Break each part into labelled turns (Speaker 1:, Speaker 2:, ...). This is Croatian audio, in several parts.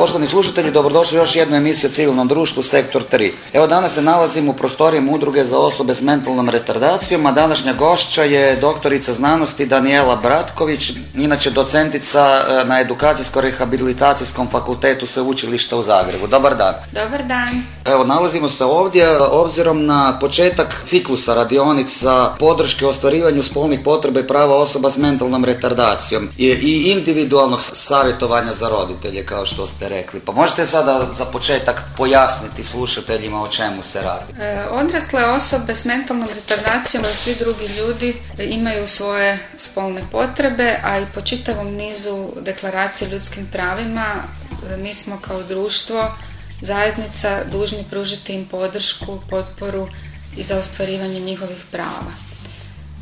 Speaker 1: Poštovani slušatelji, dobrodošli u još jednu emisiju o civilnom društvu Sektor 3. Evo danas se nalazim u prostorijama udruge za osobe s mentalnom retardacijom, a današnja gošća je doktorica znanosti Daniela Bratković, inače docentica e, na edukacijsko-rehabilitacijskom fakultetu Sveučilišta u Zagrebu. Dobar dan.
Speaker 2: Dobar dan.
Speaker 1: Evo, nalazimo se ovdje e, obzirom na početak ciklusa radionica podrške ostvarivanju spolnih potreba i prava osoba s mentalnom retardacijom i, i individualnog savjetovanja za roditelje, kao što ste rekli. Pa možete sada za početak pojasniti slušateljima o čemu se radi?
Speaker 2: E, odrasle osobe s mentalnom retardacijom i svi drugi ljudi imaju svoje spolne potrebe, a i po čitavom nizu deklaracije ljudskim pravima e, mi smo kao društvo, zajednica dužni pružiti im podršku, potporu i za ostvarivanje njihovih prava.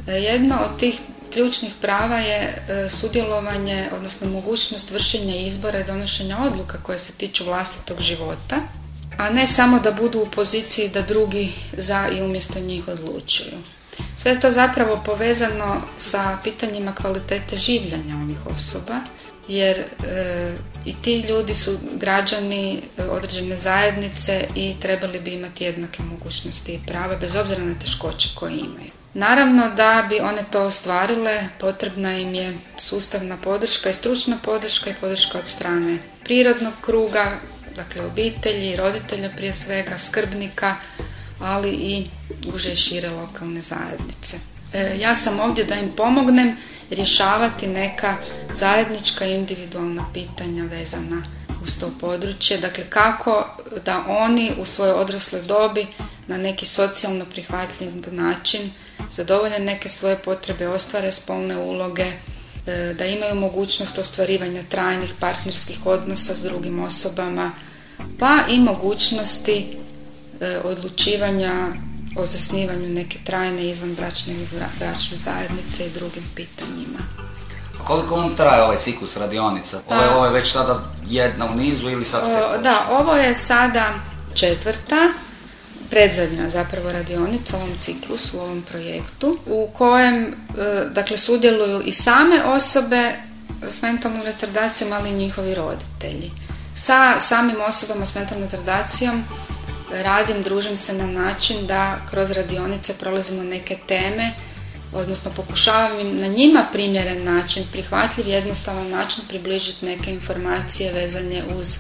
Speaker 2: E, jedno od tih ključnih prava je e, sudjelovanje, odnosno mogućnost vršenja izbora i donošenja odluka koje se tiču vlastitog života, a ne samo da budu u poziciji da drugi za i umjesto njih odlučuju. Sve je to zapravo povezano sa pitanjima kvalitete življenja ovih osoba, jer e, i ti ljudi su građani e, određene zajednice i trebali bi imati jednake mogućnosti i prava bez obzira na teškoće koje imaju. Naravno da bi one to ostvarile potrebna im je sustavna podrška i stručna podrška i podrška od strane prirodnog kruga, dakle obitelji, roditelja prije svega, skrbnika, ali i uže i šire lokalne zajednice. E, ja sam ovdje da im pomognem rješavati neka zajednička individualna pitanja vezana uz to područje. Dakle, kako da oni u svojoj odrasloj dobi na neki socijalno prihvatljiv način zadovolje neke svoje potrebe, ostvare spolne uloge, e, da imaju mogućnost ostvarivanja trajnih partnerskih odnosa s drugim osobama, pa i mogućnosti e, odlučivanja o zasnivanju neke trajne izvanbračne ili bračne zajednice i drugim pitanjima.
Speaker 1: Koliko vam traje ovaj ciklus radionica? Ovo je, pa- ovo je već sada jedna u nizu ili sad
Speaker 2: Da, ovo je sada četvrta predzadnja zapravo radionica u ovom ciklusu, u ovom projektu, u kojem e, dakle sudjeluju i same osobe s mentalnom retardacijom, ali i njihovi roditelji. Sa samim osobama s mentalnom retardacijom radim, družim se na način da kroz radionice prolazimo neke teme, odnosno pokušavam im na njima primjeren način, prihvatljiv, jednostavan način približiti neke informacije vezane uz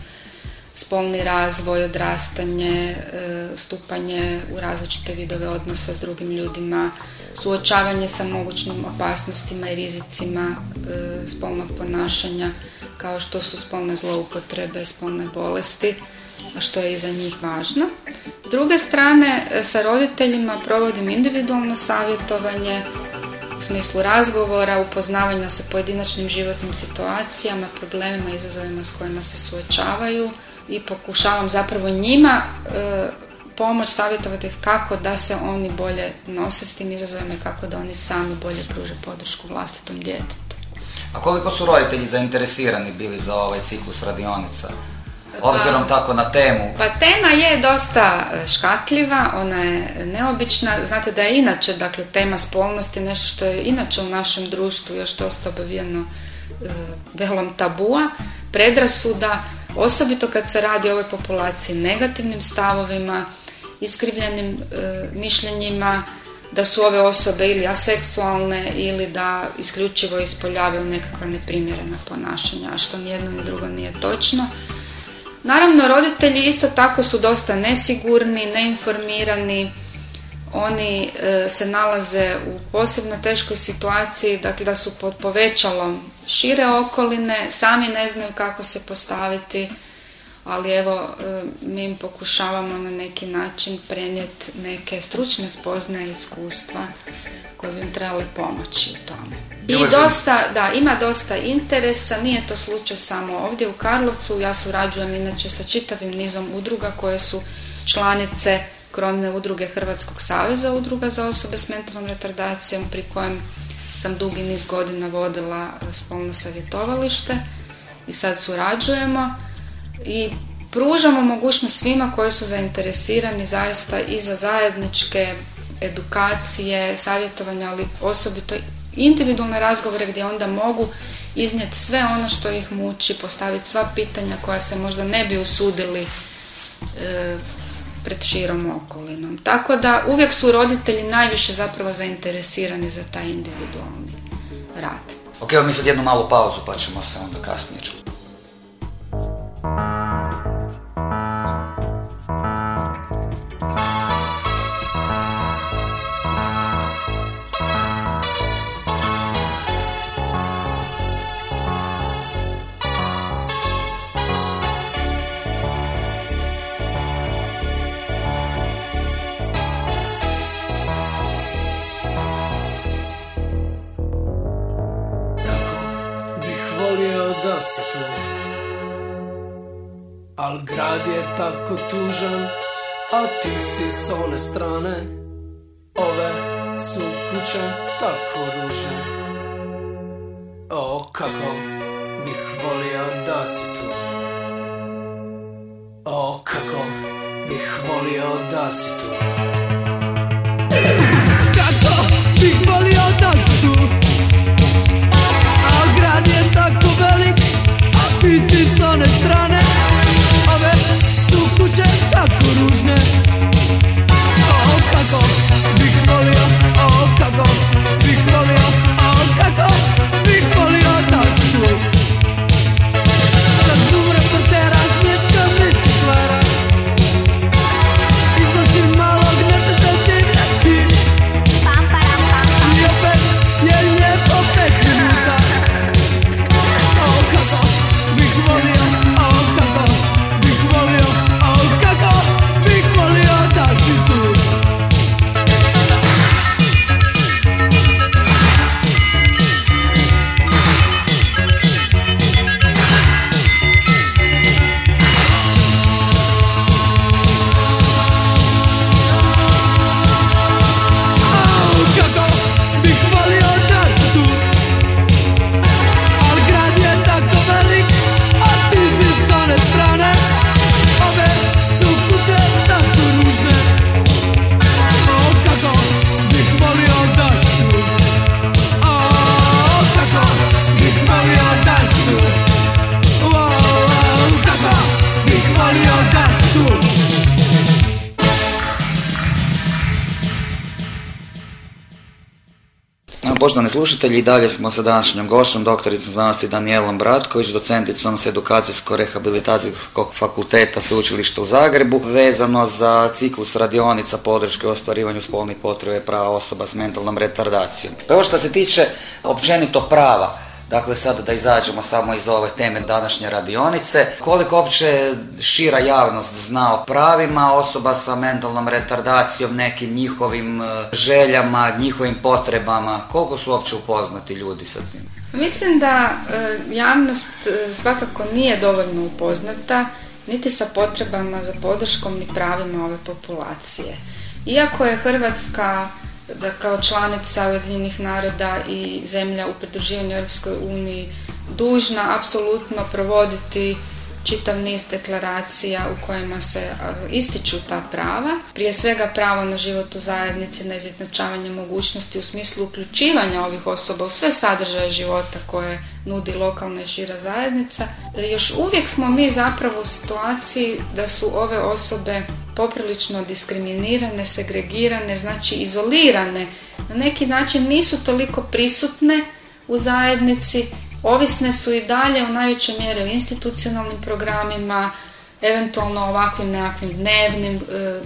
Speaker 2: spolni razvoj, odrastanje, e, stupanje u različite vidove odnosa s drugim ljudima, suočavanje sa mogućnim opasnostima i rizicima e, spolnog ponašanja kao što su spolne zloupotrebe, spolne bolesti, što je i za njih važno. S druge strane, e, sa roditeljima provodim individualno savjetovanje u smislu razgovora, upoznavanja sa pojedinačnim životnim situacijama, problemima, izazovima s kojima se suočavaju, i pokušavam zapravo njima e, pomoć savjetovati kako da se oni bolje nose s tim izazovima i kako da oni sami bolje pruže podršku vlastitom djetetu.
Speaker 1: A koliko su roditelji zainteresirani bili za ovaj ciklus radionica? Obzirom pa, tako na temu.
Speaker 2: Pa tema je dosta e, škakljiva, ona je neobična. Znate da je inače, dakle, tema spolnosti nešto što je inače u našem društvu još dosta obavijeno e, velom tabua, predrasuda, Osobito kad se radi o ovoj populaciji negativnim stavovima, iskrivljenim e, mišljenjima, da su ove osobe ili aseksualne ili da isključivo ispoljavaju nekakva neprimjerena ponašanja, a što nijedno ni drugo nije točno. Naravno, roditelji isto tako su dosta nesigurni, neinformirani, oni e, se nalaze u posebno teškoj situaciji, dakle da su pod povećalom šire okoline, sami ne znaju kako se postaviti, ali evo e, mi im pokušavamo na neki način prenijeti neke stručne spoznaje i iskustva koje bi im trebale pomoći u tome. I dosta, da, ima dosta interesa, nije to slučaj samo ovdje u Karlovcu, ja surađujem inače sa čitavim nizom udruga koje su članice krovne udruge Hrvatskog saveza udruga za osobe s mentalnom retardacijom pri kojem sam dugi niz godina vodila spolno savjetovalište i sad surađujemo i pružamo mogućnost svima koji su zainteresirani zaista i za zajedničke edukacije, savjetovanja, ali osobito individualne razgovore gdje onda mogu iznijeti sve ono što ih muči, postaviti sva pitanja koja se možda ne bi usudili e, pred širom okolinom. Tako da uvijek su roditelji najviše zapravo zainteresirani za taj individualni rad.
Speaker 1: Ok, mi sad jednu malu pauzu pa ćemo se onda kasnije čuti.
Speaker 3: Tako tužan, a ti si s one strane. Ove su kuće tako ružne. O, kako bih volio da si tu. O, kako bih volio da si tu
Speaker 1: Poštovani slušatelji, i dalje smo sa današnjom gošćom, doktoricom znanosti Danijelom Bratković, docenticom s edukacijsko-rehabilitacijskog fakulteta Sveučilišta u Zagrebu, vezano za ciklus radionica podrške u ostvarivanju spolnih potreba prava osoba s mentalnom retardacijom. Pa što se tiče općenito prava, Dakle, sada da izađemo samo iz ove teme današnje radionice. Koliko uopće šira javnost zna o pravima osoba sa mentalnom retardacijom, nekim njihovim e, željama, njihovim potrebama? Koliko su uopće upoznati ljudi sa tim?
Speaker 2: Mislim da e, javnost e, svakako nije dovoljno upoznata niti sa potrebama za podrškom ni pravima ove populacije. Iako je Hrvatska da kao članica Ujedinjenih naroda i zemlja u pridruživanju Europskoj uniji dužna apsolutno provoditi čitav niz deklaracija u kojima se ističu ta prava. Prije svega pravo na život u zajednici, na izjednačavanje mogućnosti u smislu uključivanja ovih osoba u sve sadržaje života koje nudi lokalna i šira zajednica. Još uvijek smo mi zapravo u situaciji da su ove osobe poprilično diskriminirane, segregirane, znači izolirane. Na neki način nisu toliko prisutne u zajednici Ovisne su i dalje u najvećoj mjeri o institucionalnim programima, eventualno ovakvim nekakvim dnevnim e,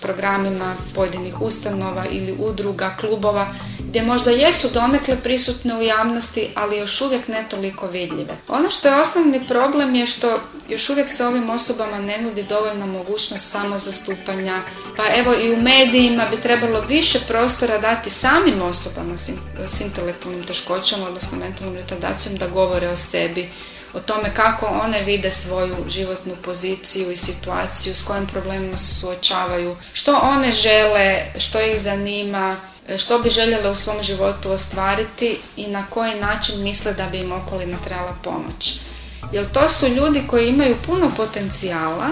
Speaker 2: programima pojedinih ustanova ili udruga, klubova, gdje možda jesu donekle prisutne u javnosti, ali još uvijek ne toliko vidljive. Ono što je osnovni problem je što još uvijek se ovim osobama ne nudi dovoljna mogućnost samozastupanja, pa evo i u medijima bi trebalo više prostora dati samim osobama s, intelektualnim teškoćama, odnosno mentalnom retardacijom, da govore o sebi, o tome kako one vide svoju životnu poziciju i situaciju, s kojim problemima se suočavaju, što one žele, što ih zanima, što bi željele u svom životu ostvariti i na koji način misle da bi im okolina trebala pomoći. Jer to su ljudi koji imaju puno potencijala,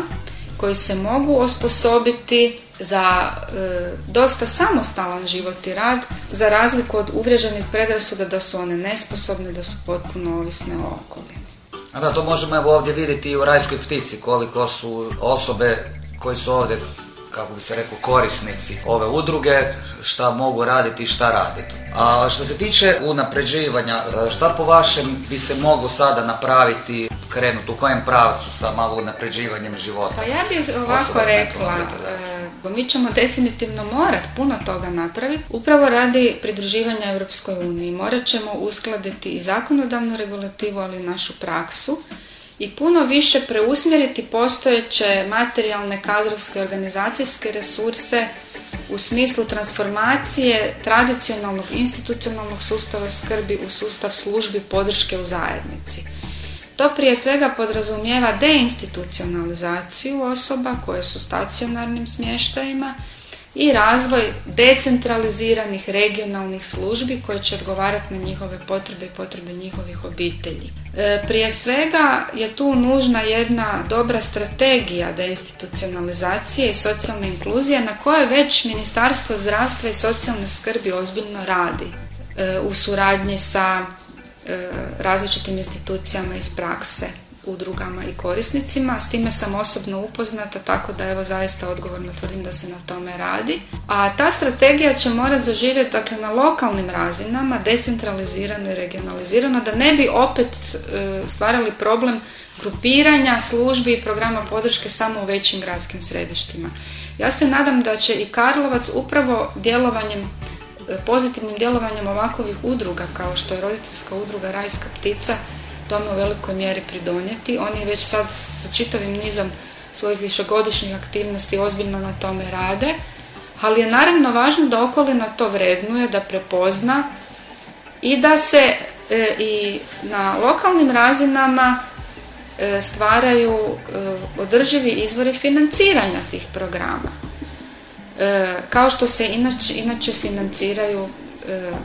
Speaker 2: koji se mogu osposobiti za e, dosta samostalan život i rad, za razliku od uvriježenih predrasuda da su one nesposobne, da su potpuno ovisne o okolini.
Speaker 1: Da, to možemo evo ovdje vidjeti i u rajskoj ptici, koliko su osobe koji su ovdje kako bi se reklo, korisnici ove udruge, šta mogu raditi i šta raditi. A što se tiče unapređivanja, šta po vašem bi se moglo sada napraviti, krenuti u kojem pravcu sa malo unapređivanjem života?
Speaker 2: Pa ja bih ovako rekla, e, mi ćemo definitivno morat puno toga napraviti, upravo radi pridruživanja Europskoj uniji. Morat ćemo uskladiti i zakonodavnu regulativu, ali i našu praksu i puno više preusmjeriti postojeće materijalne, kadrovske, organizacijske resurse u smislu transformacije tradicionalnog institucionalnog sustava skrbi u sustav službi podrške u zajednici. To prije svega podrazumijeva deinstitucionalizaciju osoba koje su stacionarnim smještajima i razvoj decentraliziranih regionalnih službi koje će odgovarati na njihove potrebe i potrebe njihovih obitelji. E, prije svega je tu nužna jedna dobra strategija deinstitucionalizacije i socijalne inkluzije na kojoj već Ministarstvo zdravstva i socijalne skrbi ozbiljno radi e, u suradnji sa e, različitim institucijama iz prakse udrugama i korisnicima. S time sam osobno upoznata, tako da evo zaista odgovorno tvrdim da se na tome radi. A ta strategija će morati zaživjeti dakle, na lokalnim razinama, decentralizirano i regionalizirano, da ne bi opet e, stvarali problem grupiranja službi i programa podrške samo u većim gradskim središtima. Ja se nadam da će i Karlovac upravo djelovanjem e, pozitivnim djelovanjem ovakvih udruga kao što je roditeljska udruga Rajska ptica tome u velikoj mjeri pridonijeti. Oni već sad sa čitavim nizom svojih višegodišnjih aktivnosti ozbiljno na tome rade, ali je naravno važno da okolina to vrednuje, da prepozna i da se e, i na lokalnim razinama e, stvaraju e, održivi izvori financiranja tih programa. Kao što se inače, inače financiraju E,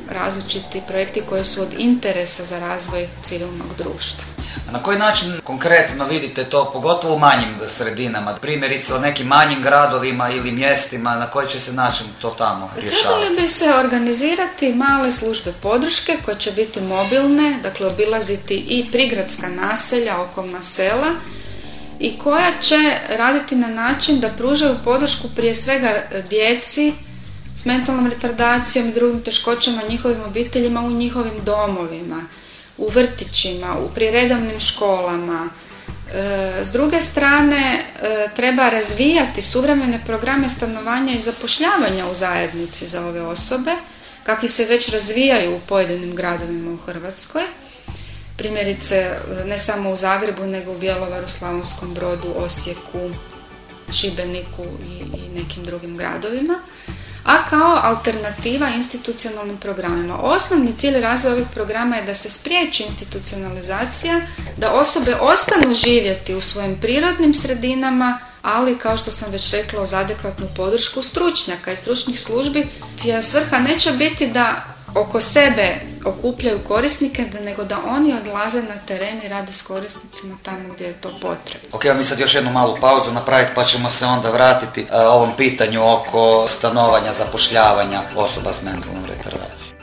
Speaker 2: različiti projekti koji su od interesa za razvoj civilnog društva.
Speaker 1: Na koji način konkretno vidite to, pogotovo u manjim sredinama, primjerice o nekim manjim gradovima ili mjestima, na koji će se način to tamo rješavati?
Speaker 2: Trebali bi se organizirati male službe podrške koje će biti mobilne, dakle obilaziti i prigradska naselja, okolna sela i koja će raditi na način da pružaju podršku prije svega djeci s mentalnom retardacijom i drugim teškoćama njihovim obiteljima u njihovim domovima, u vrtićima, u priredovnim školama. E, s druge strane, e, treba razvijati suvremene programe stanovanja i zapošljavanja u zajednici za ove osobe, kakvi se već razvijaju u pojedinim gradovima u Hrvatskoj. Primjerice, e, ne samo u Zagrebu, nego u Bjelovaru, Slavonskom brodu, Osijeku, Šibeniku i, i nekim drugim gradovima a kao alternativa institucionalnim programima. Osnovni cilj razvoja ovih programa je da se spriječi institucionalizacija, da osobe ostanu živjeti u svojim prirodnim sredinama, ali kao što sam već rekla uz adekvatnu podršku stručnjaka i stručnih službi, čija svrha neće biti da oko sebe okupljaju korisnike, nego da oni odlaze na teren i rade s korisnicima tamo gdje je to potrebno.
Speaker 1: Ok, mi sad još jednu malu pauzu napraviti pa ćemo se onda vratiti uh, ovom pitanju oko stanovanja, zapošljavanja osoba s mentalnom retardacijom.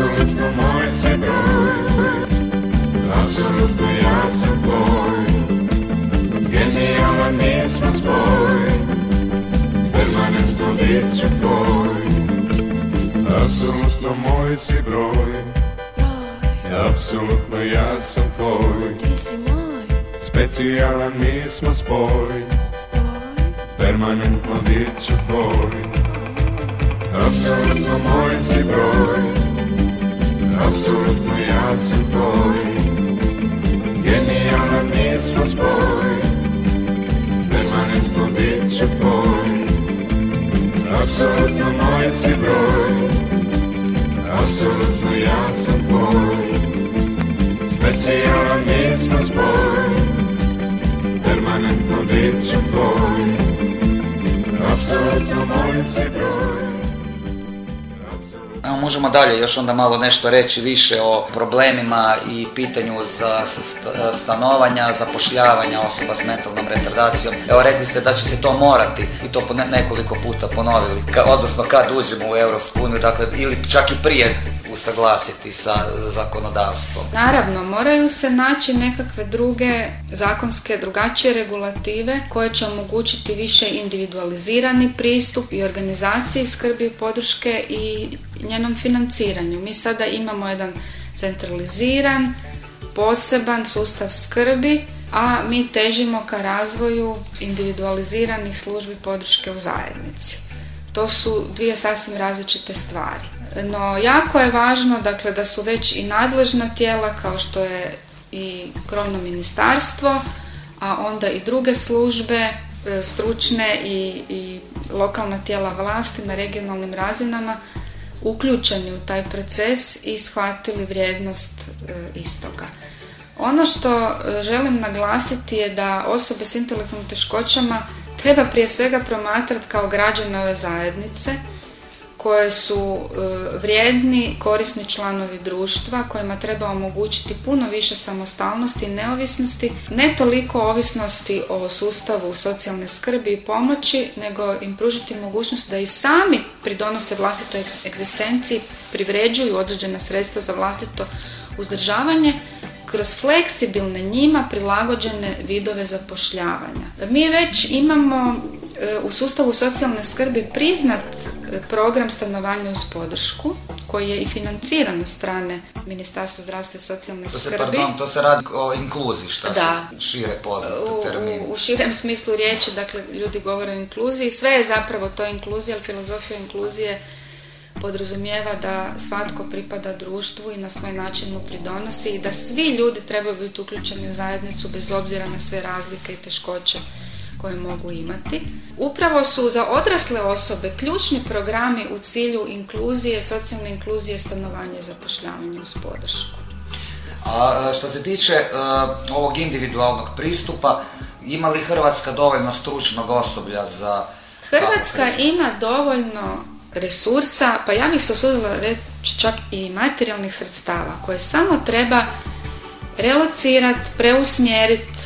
Speaker 4: Apsolutno moj si broj. Apsolutno ja sam tvoj.
Speaker 5: Genijalan
Speaker 4: nismo spoj. Permanentno bit ću tvoj. Apsolutno moj si broj. Apsolutno ja sam tvoj.
Speaker 5: Ti si moj.
Speaker 4: Specijalan nismo spoj.
Speaker 5: Spoj
Speaker 4: Permanentno bit ću tvoj. Apsolutno moj si broj Apsolutno ja sam tvoj Genijalan nismo spoj Permanentno bit ću tvoj Apsolutno moj si broj Apsolutno ja sam tvoj Specijalan nismo spoj Permanentno bit ću tvoj Apsolutno moj si broj
Speaker 1: Evo možemo dalje još onda malo nešto reći više o problemima i pitanju za st- stanovanja, zapošljavanja osoba s mentalnom retardacijom. Evo rekli ste da će se to morati i to nekoliko puta ponovili, odnosno kad uđemo u Europsku uniju, dakle ili čak i prije usaglasiti sa zakonodavstvom.
Speaker 2: Naravno, moraju se naći nekakve druge zakonske, drugačije regulative koje će omogućiti više individualizirani pristup i organizaciji skrbi i podrške i njenom financiranju. Mi sada imamo jedan centraliziran, poseban sustav skrbi, a mi težimo ka razvoju individualiziranih službi podrške u zajednici. To su dvije sasvim različite stvari. No, jako je važno dakle, da su već i nadležna tijela kao što je i krovno ministarstvo, a onda i druge službe, e, stručne i, i lokalna tijela vlasti na regionalnim razinama uključeni u taj proces i shvatili vrijednost e, istoga. Ono što e, želim naglasiti je da osobe s intelektualnim teškoćama treba prije svega promatrati kao građane ove zajednice koje su e, vrijedni, korisni članovi društva kojima treba omogućiti puno više samostalnosti i neovisnosti, ne toliko ovisnosti o sustavu socijalne skrbi i pomoći, nego im pružiti mogućnost da i sami pridonose vlastitoj egzistenciji, privređuju određena sredstva za vlastito uzdržavanje kroz fleksibilne njima prilagođene vidove zapošljavanja. Mi već imamo e, u sustavu socijalne skrbi priznat e, program stanovanja uz podršku koji je i financiran od strane Ministarstva zdravstva i socijalne
Speaker 1: To se,
Speaker 2: skrbi.
Speaker 1: pardon, to se radi o inkluziji, šta
Speaker 2: Da.
Speaker 1: su šire termini.
Speaker 2: u, u širem smislu riječi, dakle, ljudi govore o inkluziji, sve je zapravo to inkluzija, ali filozofija inkluzije podrazumijeva da svatko pripada društvu i na svoj način mu pridonosi i da svi ljudi trebaju biti uključeni u zajednicu bez obzira na sve razlike i teškoće koje mogu imati. Upravo su za odrasle osobe ključni programi u cilju inkluzije, socijalne inkluzije, stanovanja i zapošljavanja uz podršku.
Speaker 1: A e, što se tiče e, ovog individualnog pristupa, ima li Hrvatska dovoljno stručnog osoblja za...
Speaker 2: Hrvatska ima dovoljno resursa, pa ja bih se usudila reći čak i materijalnih sredstava koje samo treba relocirati, preusmjeriti,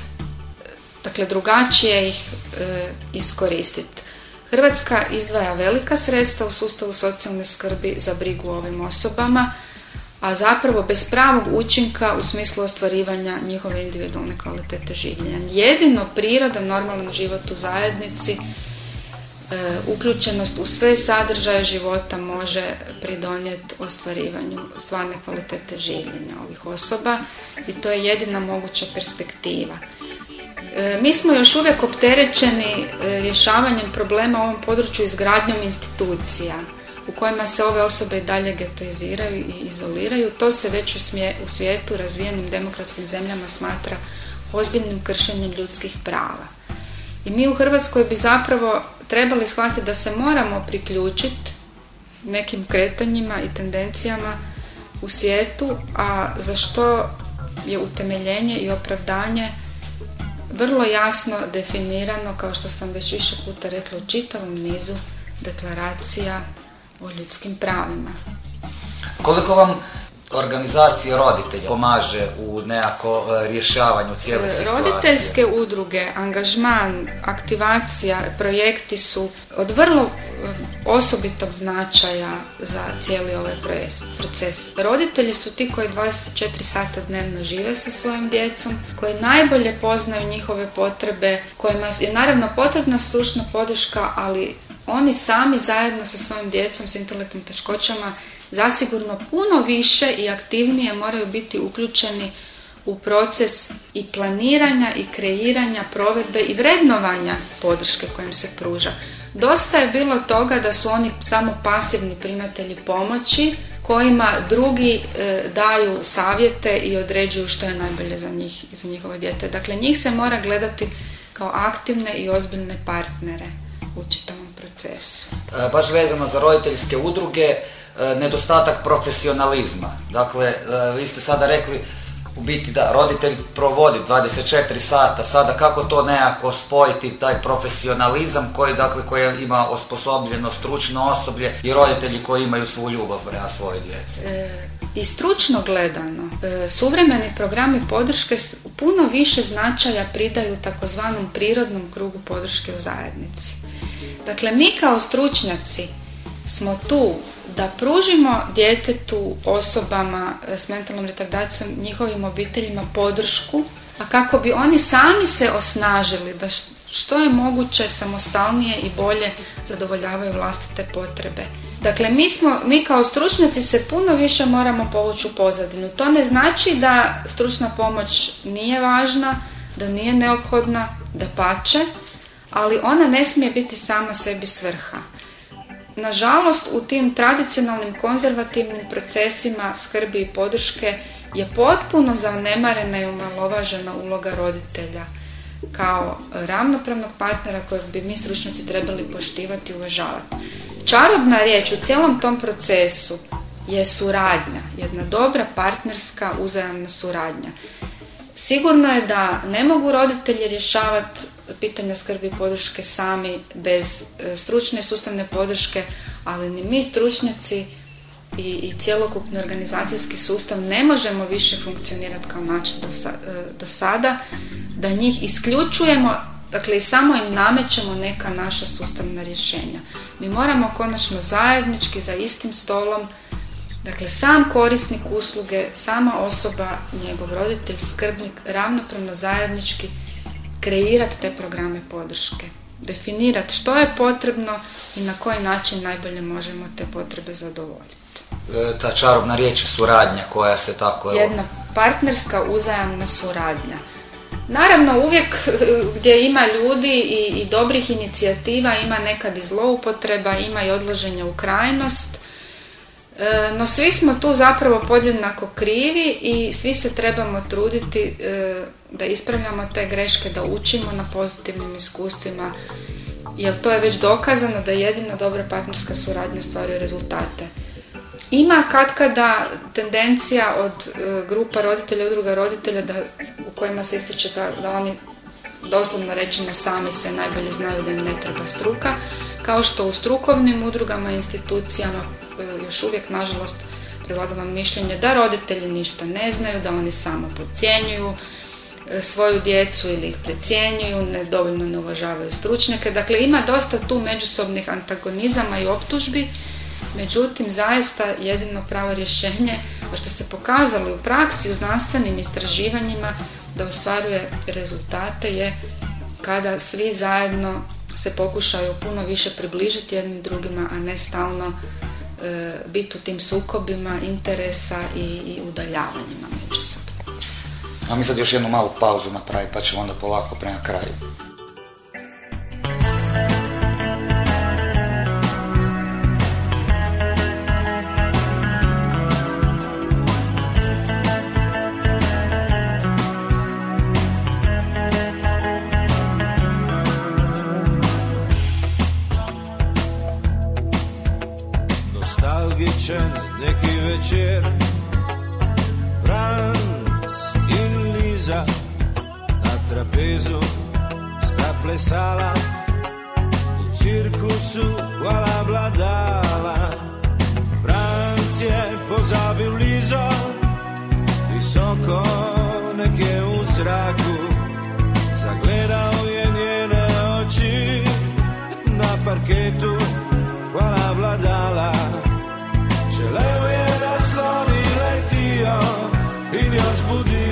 Speaker 2: dakle drugačije ih e, iskoristiti. Hrvatska izdvaja velika sredstva u sustavu socijalne skrbi za brigu o ovim osobama, a zapravo bez pravog učinka u smislu ostvarivanja njihove individualne kvalitete življenja. Jedino priroda, normalan život u zajednici, uključenost u sve sadržaje života može pridonijeti ostvarivanju stvarne kvalitete življenja ovih osoba i to je jedina moguća perspektiva. E, Mi smo još uvijek opterećeni e, rješavanjem problema u ovom području izgradnjom institucija. u kojima se ove osobe i dalje getoiziraju i izoliraju, to se već u svijetu razvijenim demokratskim zemljama smatra ozbiljnim kršenjem ljudskih prava. I mi u Hrvatskoj bi zapravo trebali shvatiti da se moramo priključiti nekim kretanjima i tendencijama u svijetu, a za što je utemeljenje i opravdanje vrlo jasno definirano, kao što sam već više puta rekla, u čitavom nizu deklaracija o ljudskim pravima.
Speaker 1: Koliko vam organizacija roditelja pomaže u nekako e, rješavanju cijele situacije?
Speaker 2: Roditeljske udruge, angažman, aktivacija, projekti su od vrlo e, osobitog značaja za cijeli ovaj proces. Roditelji su ti koji 24 sata dnevno žive sa svojim djecom, koji najbolje poznaju njihove potrebe, kojima je naravno potrebna stručna podrška, ali oni sami zajedno sa svojim djecom s intelektualnim teškoćama zasigurno puno više i aktivnije moraju biti uključeni u proces i planiranja i kreiranja provedbe i vrednovanja podrške kojim se pruža. Dosta je bilo toga da su oni samo pasivni primatelji pomoći kojima drugi e, daju savjete i određuju što je najbolje za njih i za njihovo dijete. Dakle, njih se mora gledati kao aktivne i ozbiljne partnere u čitavom procesu.
Speaker 1: E, baš vezano za roditeljske udruge, e, nedostatak profesionalizma. Dakle, e, vi ste sada rekli u biti da roditelj provodi 24 sata, sada kako to nekako spojiti taj profesionalizam koji, dakle, koji ima osposobljeno stručno osoblje i roditelji koji imaju svu ljubav prema svojoj djeci.
Speaker 2: E, I stručno gledano, e, suvremeni programi podrške puno više značaja pridaju takozvanom prirodnom krugu podrške u zajednici. Dakle, mi kao stručnjaci smo tu da pružimo djetetu, osobama e, s mentalnom retardacijom, njihovim obiteljima podršku, a kako bi oni sami se osnažili da što je moguće samostalnije i bolje zadovoljavaju vlastite potrebe. Dakle, mi, smo, mi kao stručnjaci se puno više moramo povući u pozadinu. To ne znači da stručna pomoć nije važna, da nije neophodna, da pače, ali ona ne smije biti sama sebi svrha. Nažalost, u tim tradicionalnim konzervativnim procesima skrbi i podrške je potpuno zanemarena i omalovažena uloga roditelja kao ravnopravnog partnera kojeg bi mi stručnjaci trebali poštivati i uvažavati. Čarobna riječ u cijelom tom procesu je suradnja, jedna dobra partnerska uzajamna suradnja. Sigurno je da ne mogu roditelji rješavati pitanja skrbi i podrške sami bez e, stručne sustavne podrške, ali ni mi stručnjaci i, i cjelokupni organizacijski sustav ne možemo više funkcionirati kao način do, e, do sada, da njih isključujemo, dakle i samo im namećemo neka naša sustavna rješenja. Mi moramo konačno zajednički za istim stolom Dakle, sam korisnik usluge, sama osoba, njegov roditelj, skrbnik, ravnopravno zajednički kreirati te programe podrške. Definirati što je potrebno i na koji način najbolje možemo te potrebe zadovoljiti.
Speaker 1: E, Ta čarobna riječ je suradnja koja se tako... evo,
Speaker 2: Jedna partnerska uzajamna suradnja. Naravno, uvijek gdje ima ljudi i, i dobrih inicijativa, ima nekad i zloupotreba, ima i odlaženja u krajnost. E, No svi smo tu zapravo podjednako krivi i svi se trebamo truditi e, da ispravljamo te greške, da učimo na pozitivnim iskustvima, jer to je već dokazano da jedino dobra partnerska suradnja ostvaruje rezultate. Ima katkada tendencija od e, grupa roditelja, udruga roditelja da, u kojima se ističe da, da oni doslovno rečeno sami sve najbolje znaju da im ne treba struka, kao što u strukovnim udrugama i institucijama e, još uvijek nažalost prevladava mišljenje da roditelji ništa ne znaju, da oni samo podcjenjuju e, svoju djecu ili ih precjenjuju, ne, dovoljno ne uvažavaju stručnjake. Dakle, ima dosta tu međusobnih antagonizama i optužbi, međutim, zaista jedino pravo rješenje, što se pokazalo u praksi, u znanstvenim istraživanjima, da ostvaruje rezultate je kada svi zajedno se pokušaju puno više približiti jednim drugima, a ne stalno e, biti u tim sukobima interesa i, i udaljavanjima međusobno.
Speaker 1: A mi sad još jednu malu pauzu napraviti pa ćemo onda polako prema kraju.
Speaker 6: Plesala v cirkusu hvala vladala. Franc je pozabil Lizo visoko nekje v zraku. Zagledal je njene oči na parketu hvala vladala. Želel je da sloni letijo in jo zbudijo,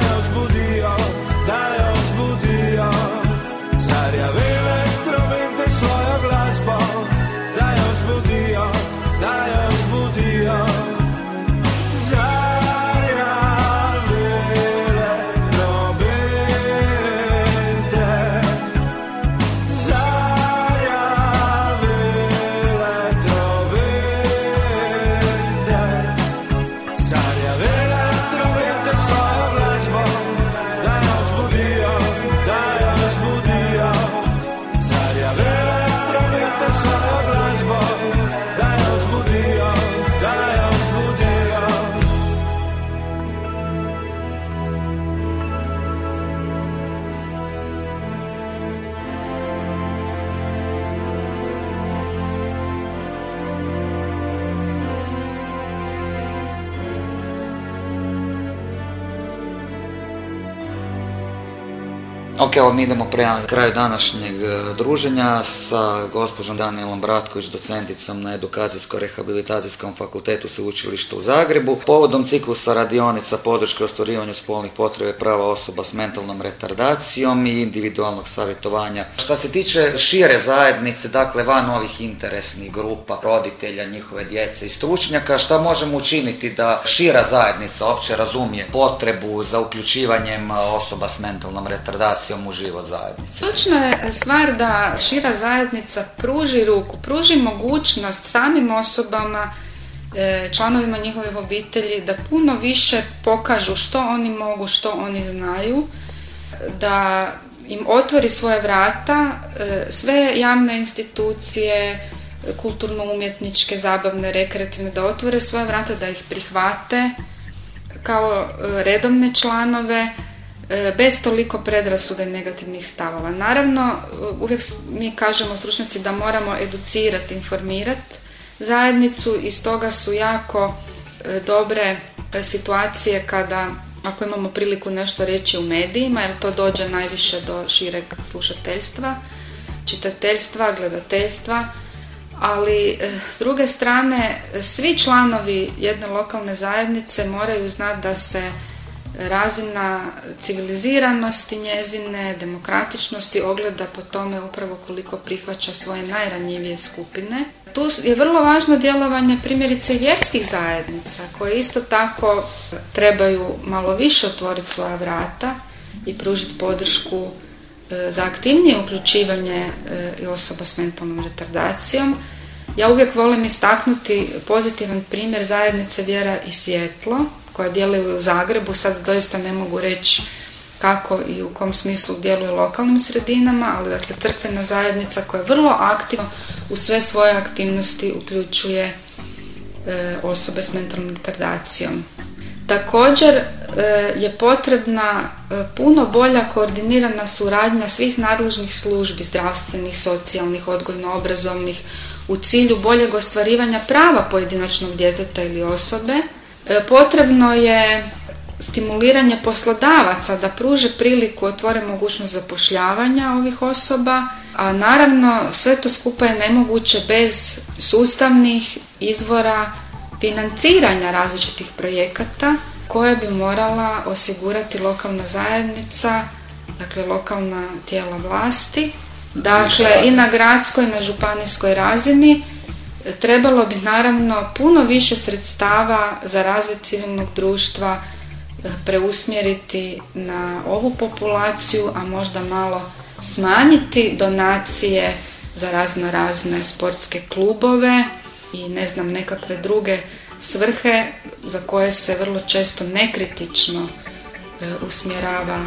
Speaker 6: da jo
Speaker 1: Ok, evo mi idemo prema kraju današnjeg e, druženja sa gospođom Danielom Bratković, docenticom na Edukacijsko-rehabilitacijskom fakultetu Sveučilišta u Zagrebu. Povodom ciklusa radionica podrške ostvarivanju spolnih potrebe prava osoba s mentalnom retardacijom i individualnog savjetovanja. Što se tiče šire zajednice, dakle van ovih interesnih grupa, roditelja, njihove djece i stručnjaka, šta možemo učiniti da šira zajednica opće razumije potrebu za uključivanjem osoba s mentalnom retardacijom u život zajednice?
Speaker 2: Ključna je stvar da šira zajednica pruži ruku, pruži mogućnost samim osobama, e, članovima njihovih obitelji da puno više pokažu što oni mogu, što oni znaju, da im otvori svoje vrata, e, sve javne institucije, kulturno-umjetničke, zabavne, rekreativne, da otvore svoje vrata, da ih prihvate kao e, redovne članove, bez toliko predrasuda negativnih stavova. Naravno, e, uvijek mi kažemo stručnjaci da moramo educirati, informirati zajednicu i stoga su jako e, dobre e, situacije kada ako imamo priliku nešto reći u medijima, jer to dođe najviše do šireg slušateljstva, čitateljstva, gledateljstva, ali e, s druge strane svi članovi jedne lokalne zajednice moraju znati da se razina civiliziranosti njezine, demokratičnosti ogleda po tome upravo koliko prihvaća svoje najranjivije skupine. Tu je vrlo važno djelovanje primjerice vjerskih zajednica koje isto tako trebaju malo više otvoriti svoja vrata i pružiti podršku e, za aktivnije uključivanje e, osoba s mentalnom retardacijom. Ja uvijek volim istaknuti pozitivan primjer zajednice Vjera i svjetlo koja djeluje u Zagrebu. Sad doista ne mogu reći kako i u kom smislu djeluje u lokalnim sredinama, ali dakle crkvena zajednica koja je vrlo aktivno u sve svoje aktivnosti uključuje e, osobe s mentalnom retardacijom. Također e, je potrebna e, puno bolja koordinirana suradnja svih nadležnih službi, zdravstvenih, socijalnih, odgojno-obrazovnih, u cilju boljeg ostvarivanja prava pojedinačnog djeteta ili osobe. E, Potrebno je stimuliranje poslodavaca da pruže priliku, otvore mogućnost zapošljavanja ovih osoba, a naravno sve to skupa je nemoguće bez sustavnih izvora financiranja različitih projekata koje bi morala osigurati lokalna zajednica, dakle lokalna tijela vlasti, dakle i na gradskoj i na županijskoj razini trebalo bi naravno puno više sredstava za razvoj civilnog društva e, preusmjeriti na ovu populaciju, a možda malo smanjiti donacije za razno razne sportske klubove i ne znam nekakve druge svrhe za koje se vrlo često nekritično e, usmjerava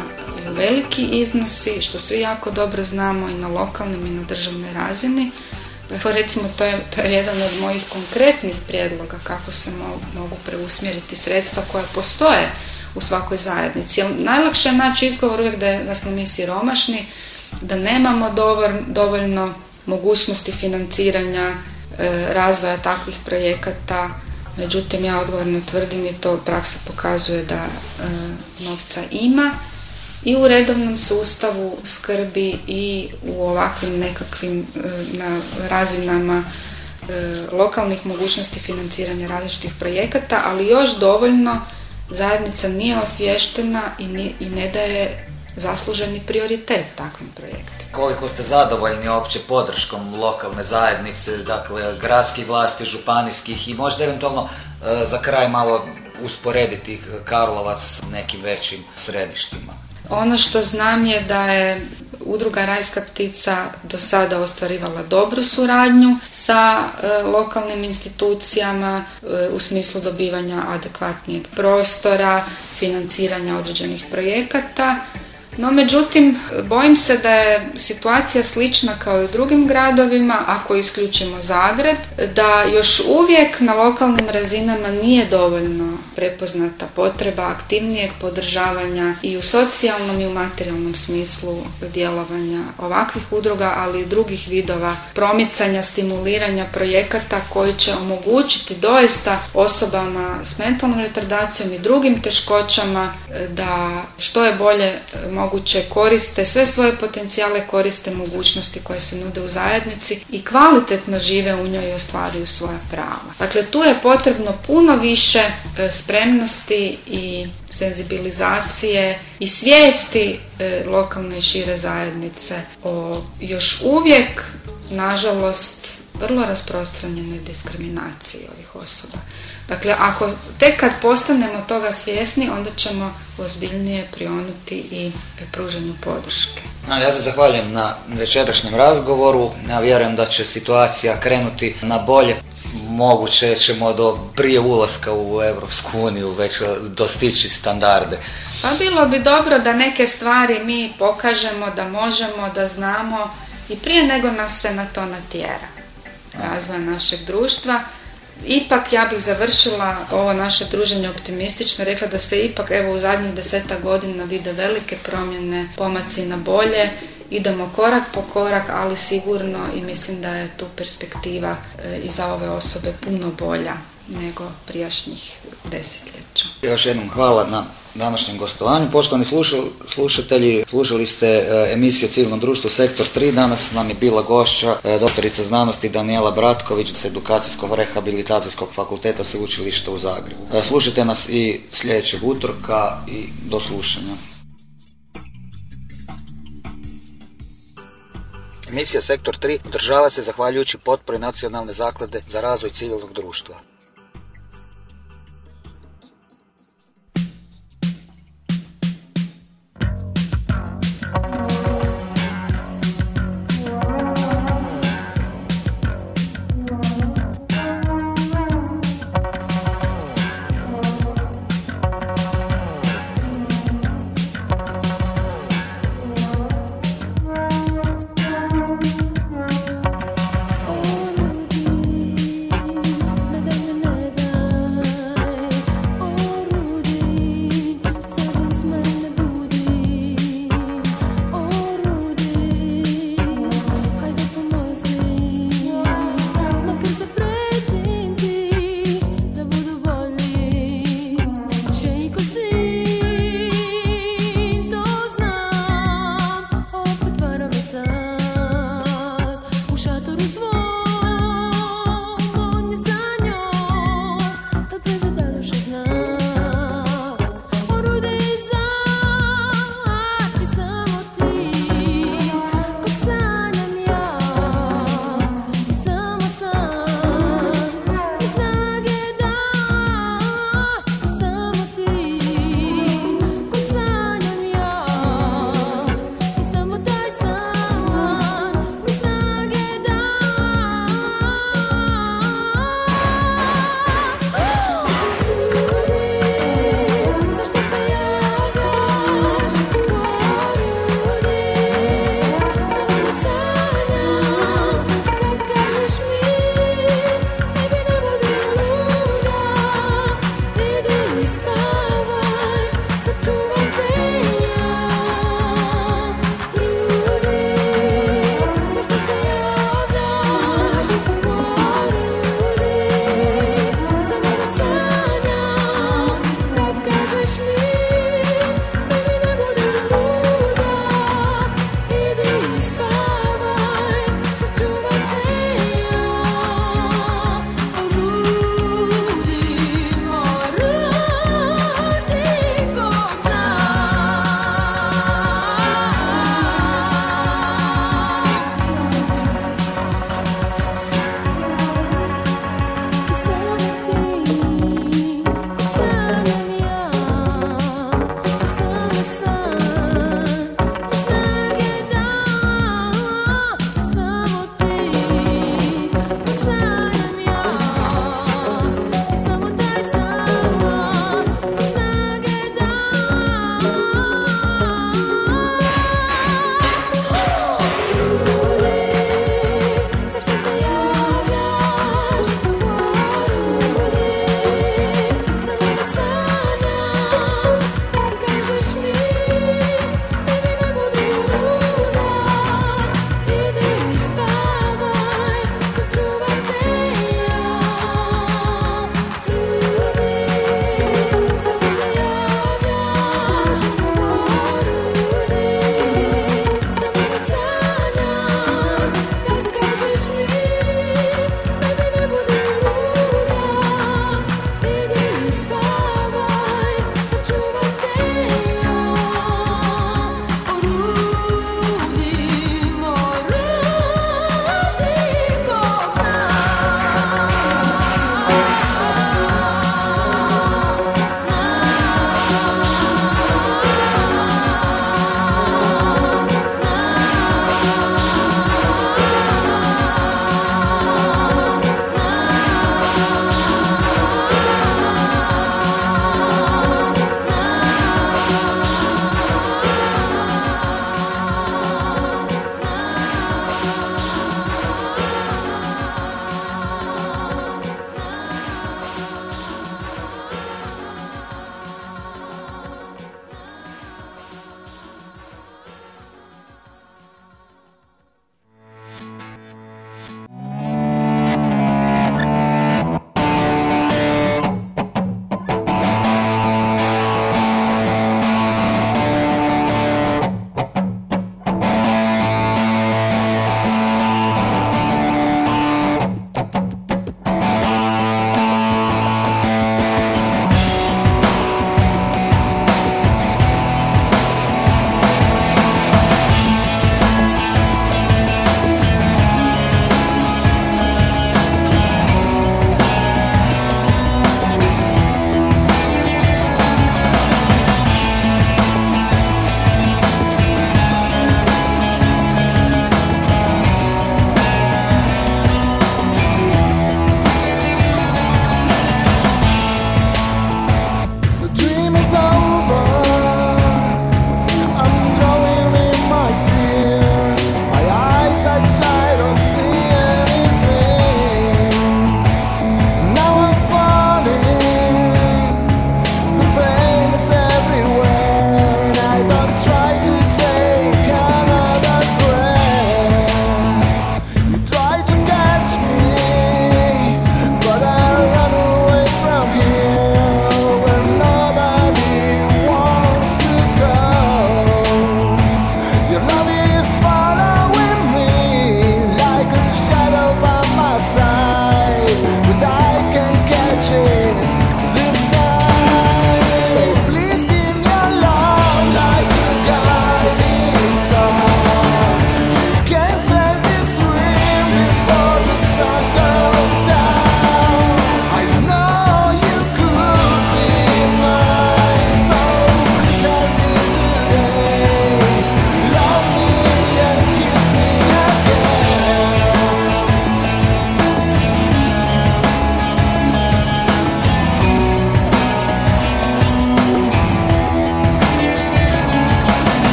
Speaker 2: veliki iznosi, što svi jako dobro znamo i na lokalnim i na državnoj razini. Evo recimo to je, to je jedan od mojih konkretnih prijedloga kako se mo- mogu preusmjeriti sredstva koja postoje u svakoj zajednici. Jer najlakše je naći izgovor uvijek da, je, da smo mi siromašni, da nemamo dovor- dovoljno mogućnosti financiranja e, razvoja takvih projekata. Međutim, ja odgovorno tvrdim i to praksa pokazuje da e, novca ima i u redovnom sustavu skrbi i u ovakvim nekakvim e, na razinama e, lokalnih mogućnosti financiranja različitih projekata, ali još dovoljno zajednica nije osvještena i, i ne daje zasluženi prioritet takvim projektima.
Speaker 1: Koliko ste zadovoljni opće podrškom lokalne zajednice, dakle gradskih vlasti, županijskih i možda eventualno e, za kraj malo usporediti Karlovac sa nekim većim središtima.
Speaker 2: Ono što znam je da je udruga Rajska ptica do sada ostvarivala dobru suradnju sa e, lokalnim institucijama e, u smislu dobivanja adekvatnijeg prostora, financiranja određenih projekata. No međutim, bojim se da je situacija slična kao i u drugim gradovima, ako isključimo Zagreb, da još uvijek na lokalnim razinama nije dovoljno prepoznata potreba aktivnijeg podržavanja i u socijalnom i u materijalnom smislu djelovanja ovakvih udruga, ali i drugih vidova promicanja, stimuliranja projekata koji će omogućiti doista osobama s mentalnom retardacijom i drugim teškoćama e, da što je bolje moguće koriste sve svoje potencijale, koriste mogućnosti koje se nude u zajednici i kvalitetno žive u njoj i ostvaruju svoja prava. Dakle, tu je potrebno puno više e, spremnosti i senzibilizacije i svijesti e, lokalne i šire zajednice o još uvijek, nažalost, vrlo rasprostranjenoj diskriminaciji ovih osoba. Dakle, ako tek kad postanemo toga svjesni, onda ćemo ozbiljnije prionuti i pruženju podrške.
Speaker 1: Ja se zahvaljujem na večerašnjem razgovoru. Ja vjerujem da će situacija krenuti na bolje. Moguće ćemo do prije ulaska u Europsku uniju već dostići standarde.
Speaker 2: Pa bilo bi dobro da neke stvari mi pokažemo, da možemo, da znamo i prije nego nas se na to natjera razvoja našeg društva. Ipak ja bih završila ovo naše druženje optimistično, rekla da se ipak evo u zadnjih deseta godina vide velike promjene, pomaci na bolje, idemo korak po korak, ali sigurno i mislim da je tu perspektiva e, i za ove osobe puno bolja nego prijašnjih desetljeća.
Speaker 1: Još jednom hvala na današnjem gostovanju. Poštovani sluša- slušatelji, slušali ste e, emisiju Civilno društvo Sektor 3. Danas nam je bila gošća e, doktorica znanosti Daniela Bratković s Edukacijskog rehabilitacijskog fakulteta Sveučilišta u Zagrebu. E, Slušajte nas i sljedećeg utorka i do slušanja. Emisija Sektor 3 održava se zahvaljujući potpori Nacionalne zaklade za razvoj civilnog društva.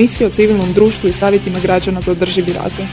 Speaker 7: Emisija o civilnom društvu i savjetima građana za održivi razvoj.